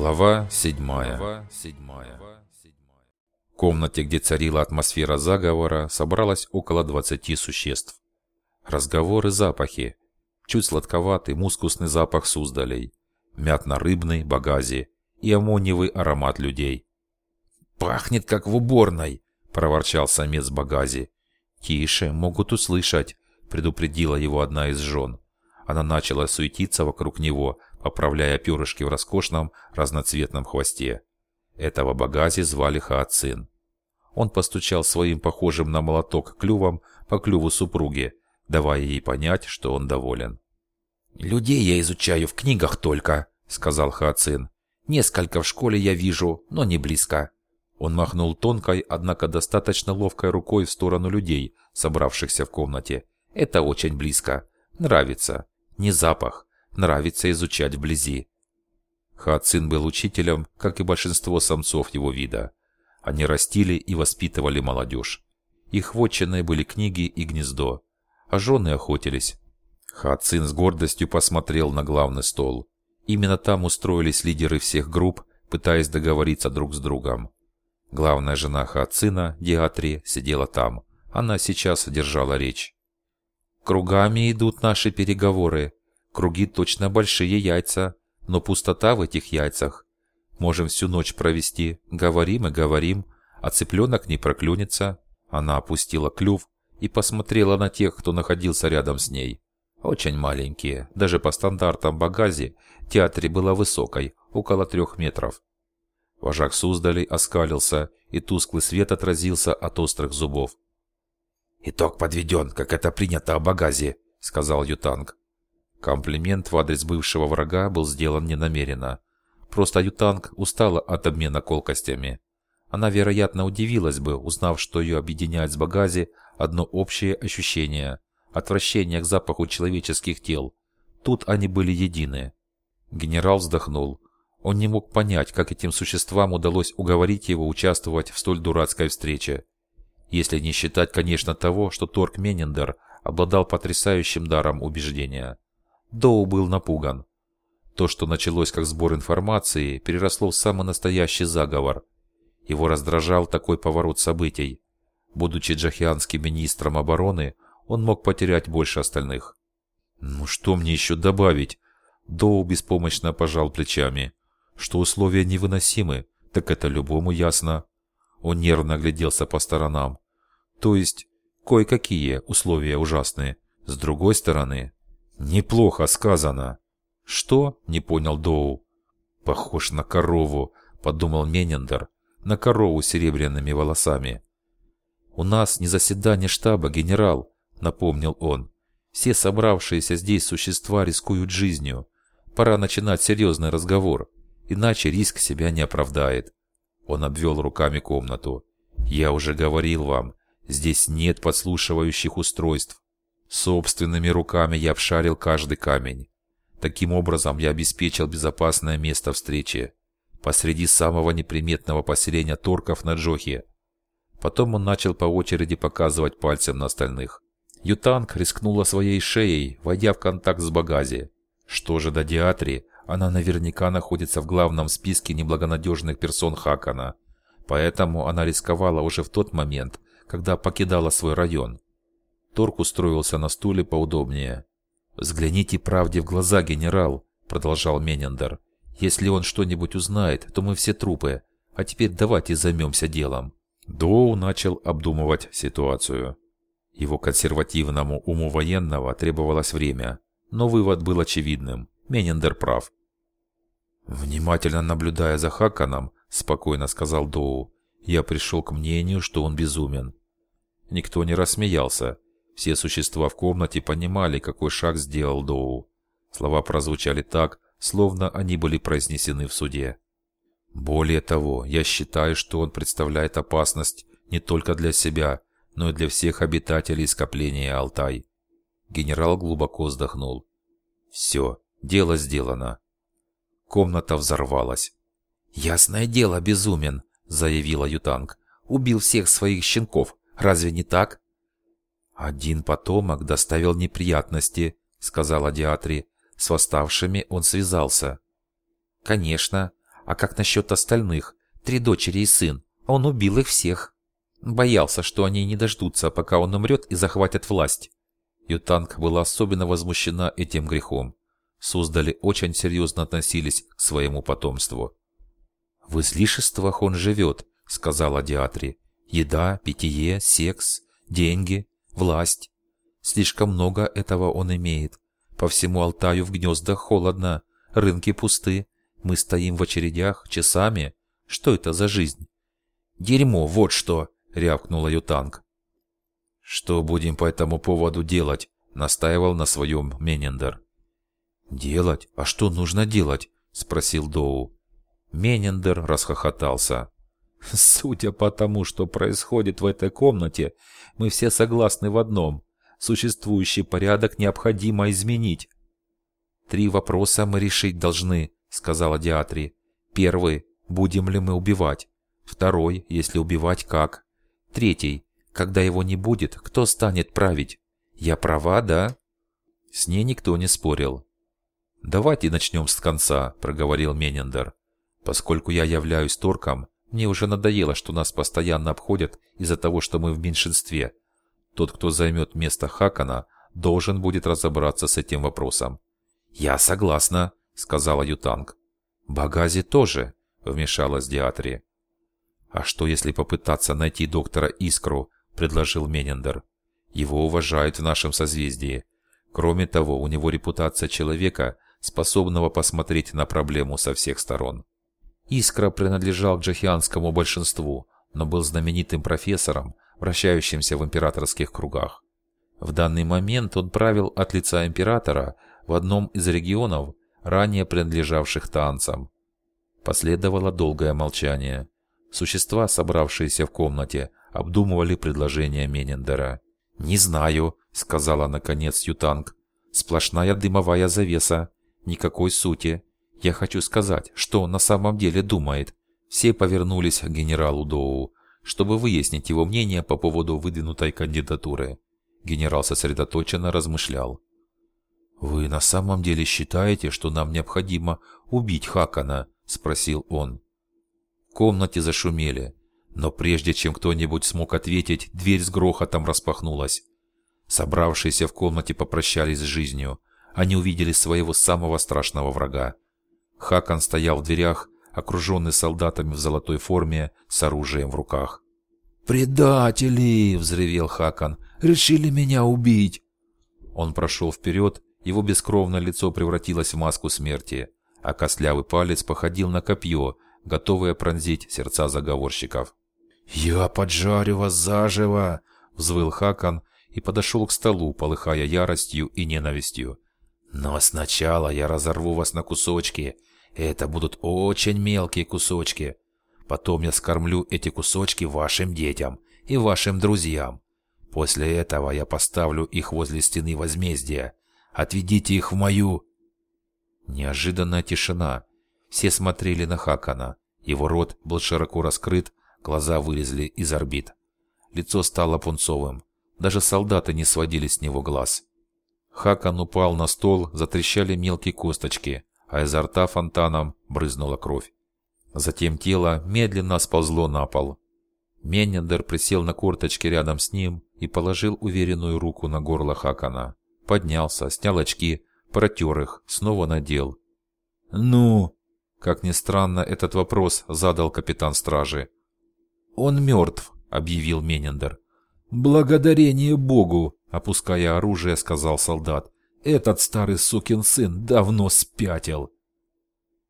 Глава 7. В комнате, где царила атмосфера заговора, собралось около 20 существ. Разговоры, запахи. Чуть сладковатый мускусный запах суздалей, мятно-рыбный багази и аммониевый аромат людей. «Пахнет, как в уборной!» – проворчал самец багази. «Тише, могут услышать», – предупредила его одна из жен. Она начала суетиться вокруг него, поправляя перышки в роскошном разноцветном хвосте. Этого багази звали Хаоцин. Он постучал своим похожим на молоток клювом по клюву супруги, давая ей понять, что он доволен. «Людей я изучаю в книгах только», — сказал Хаоцин. «Несколько в школе я вижу, но не близко». Он махнул тонкой, однако достаточно ловкой рукой в сторону людей, собравшихся в комнате. «Это очень близко. Нравится. Не запах. Нравится изучать вблизи». Хаоцин был учителем, как и большинство самцов его вида. Они растили и воспитывали молодежь. Их вотчиной были книги и гнездо, а жены охотились. Хацин с гордостью посмотрел на главный стол. Именно там устроились лидеры всех групп, пытаясь договориться друг с другом. Главная жена Хацина, Диатри, сидела там. Она сейчас держала речь. «Кругами идут наши переговоры. Круги точно большие яйца, но пустота в этих яйцах. Можем всю ночь провести, говорим и говорим, а цыпленок не проклюнется». Она опустила клюв и посмотрела на тех, кто находился рядом с ней. Очень маленькие, даже по стандартам Багази, театре была высокой, около трех метров. Вожак Суздалей оскалился, и тусклый свет отразился от острых зубов. «Итог подведен, как это принято о Багазе», — сказал Ютанг. Комплимент в адрес бывшего врага был сделан ненамеренно. Просто Ютанг устала от обмена колкостями. Она, вероятно, удивилась бы, узнав, что ее объединяет с Багази одно общее ощущение – отвращение к запаху человеческих тел. Тут они были едины. Генерал вздохнул. Он не мог понять, как этим существам удалось уговорить его участвовать в столь дурацкой встрече. Если не считать, конечно, того, что Торг Менендер обладал потрясающим даром убеждения. Доу был напуган. То, что началось как сбор информации, переросло в самый настоящий заговор. Его раздражал такой поворот событий. Будучи джахианским министром обороны, он мог потерять больше остальных. «Ну что мне еще добавить?» Доу беспомощно пожал плечами. Что условия невыносимы, так это любому ясно. Он нервно огляделся по сторонам. То есть, кое-какие условия ужасные. С другой стороны, неплохо сказано. «Что?» – не понял Доу. «Похож на корову», – подумал Менендер, на корову с серебряными волосами. «У нас не заседание штаба, генерал», – напомнил он. «Все собравшиеся здесь существа рискуют жизнью. Пора начинать серьезный разговор, иначе риск себя не оправдает». Он обвел руками комнату. «Я уже говорил вам, здесь нет подслушивающих устройств. Собственными руками я обшарил каждый камень. Таким образом, я обеспечил безопасное место встречи посреди самого неприметного поселения торков на Джохе. Потом он начал по очереди показывать пальцем на остальных. Ютанг рискнула своей шеей, войдя в контакт с Багази. Что же до Диатри, она наверняка находится в главном списке неблагонадежных персон Хакана. Поэтому она рисковала уже в тот момент, когда покидала свой район. Торг устроился на стуле поудобнее. «Взгляните правде в глаза, генерал», — продолжал Менендер. «Если он что-нибудь узнает, то мы все трупы. А теперь давайте займемся делом». Доу начал обдумывать ситуацию. Его консервативному уму военного требовалось время, но вывод был очевидным. Менендер прав. «Внимательно наблюдая за Хаканом», — спокойно сказал Доу, — «я пришел к мнению, что он безумен». Никто не рассмеялся. Все существа в комнате понимали, какой шаг сделал Доу. Слова прозвучали так, словно они были произнесены в суде. Более того, я считаю, что он представляет опасность не только для себя, но и для всех обитателей скопления Алтай. Генерал глубоко вздохнул. Все, дело сделано. Комната взорвалась. «Ясное дело, безумен», — заявила Ютанг. «Убил всех своих щенков. Разве не так?» «Один потомок доставил неприятности», — сказала Диатри. «С восставшими он связался». «Конечно. А как насчет остальных? Три дочери и сын. Он убил их всех. Боялся, что они не дождутся, пока он умрет и захватят власть. Ютанг была особенно возмущена этим грехом. Суздали очень серьезно относились к своему потомству. «В излишествах он живет», — сказала Диатри. «Еда, питье, секс, деньги, власть. Слишком много этого он имеет. По всему Алтаю в гнездах холодно, рынки пусты. Мы стоим в очередях часами. Что это за жизнь?» «Дерьмо, вот что!» — рявкнула Ютанг. «Что будем по этому поводу делать?» — настаивал на своем Менендер. «Делать? А что нужно делать?» — спросил Доу. Менендер расхохотался. «Судя по тому, что происходит в этой комнате, мы все согласны в одном. Существующий порядок необходимо изменить». «Три вопроса мы решить должны», — сказала Диатри. «Первый. Будем ли мы убивать? Второй. Если убивать, как? Третий. Когда его не будет, кто станет править? Я права, да?» С ней никто не спорил. «Давайте начнем с конца», — проговорил Менендер. «Поскольку я являюсь торком, мне уже надоело, что нас постоянно обходят из-за того, что мы в меньшинстве. Тот, кто займет место Хакана, должен будет разобраться с этим вопросом». «Я согласна», — сказала Ютанг. «Багази тоже», — вмешалась Диатри. «А что, если попытаться найти доктора Искру?» — предложил Менендер. «Его уважают в нашем созвездии. Кроме того, у него репутация человека, способного посмотреть на проблему со всех сторон. Искра принадлежал к джахианскому большинству, но был знаменитым профессором, вращающимся в императорских кругах. В данный момент он правил от лица императора в одном из регионов, ранее принадлежавших танцам. Последовало долгое молчание. Существа, собравшиеся в комнате, обдумывали предложение Менендера. «Не знаю», — сказала наконец Ютанг. «Сплошная дымовая завеса. Никакой сути. Я хочу сказать, что на самом деле думает». Все повернулись к генералу Доу, чтобы выяснить его мнение по поводу выдвинутой кандидатуры. Генерал сосредоточенно размышлял. «Вы на самом деле считаете, что нам необходимо убить Хакана?» – спросил он. В комнате зашумели, но прежде чем кто-нибудь смог ответить, дверь с грохотом распахнулась. Собравшиеся в комнате попрощались с жизнью. Они увидели своего самого страшного врага. Хакан стоял в дверях, окруженный солдатами в золотой форме с оружием в руках. «Предатели!» – взревел Хакан. «Решили меня убить!» Он прошел вперед, его бескровное лицо превратилось в маску смерти, а костлявый палец походил на копье, готовое пронзить сердца заговорщиков. «Я поджарю вас заживо!» – взвыл Хакан и подошел к столу, полыхая яростью и ненавистью. «Но сначала я разорву вас на кусочки это будут очень мелкие кусочки. Потом я скормлю эти кусочки вашим детям и вашим друзьям. После этого я поставлю их возле стены возмездия. Отведите их в мою...» Неожиданная тишина. Все смотрели на Хакана. Его рот был широко раскрыт, глаза вылезли из орбит. Лицо стало пунцовым. Даже солдаты не сводили с него глаз. Хакан упал на стол, затрещали мелкие косточки а изо рта фонтаном брызнула кровь. Затем тело медленно сползло на пол. Меннендер присел на корточки рядом с ним и положил уверенную руку на горло Хакана. Поднялся, снял очки, протер их, снова надел. «Ну?» Как ни странно, этот вопрос задал капитан стражи. «Он мертв», — объявил Менендер. «Благодарение Богу», — опуская оружие, сказал солдат. Этот старый сукин сын давно спятил.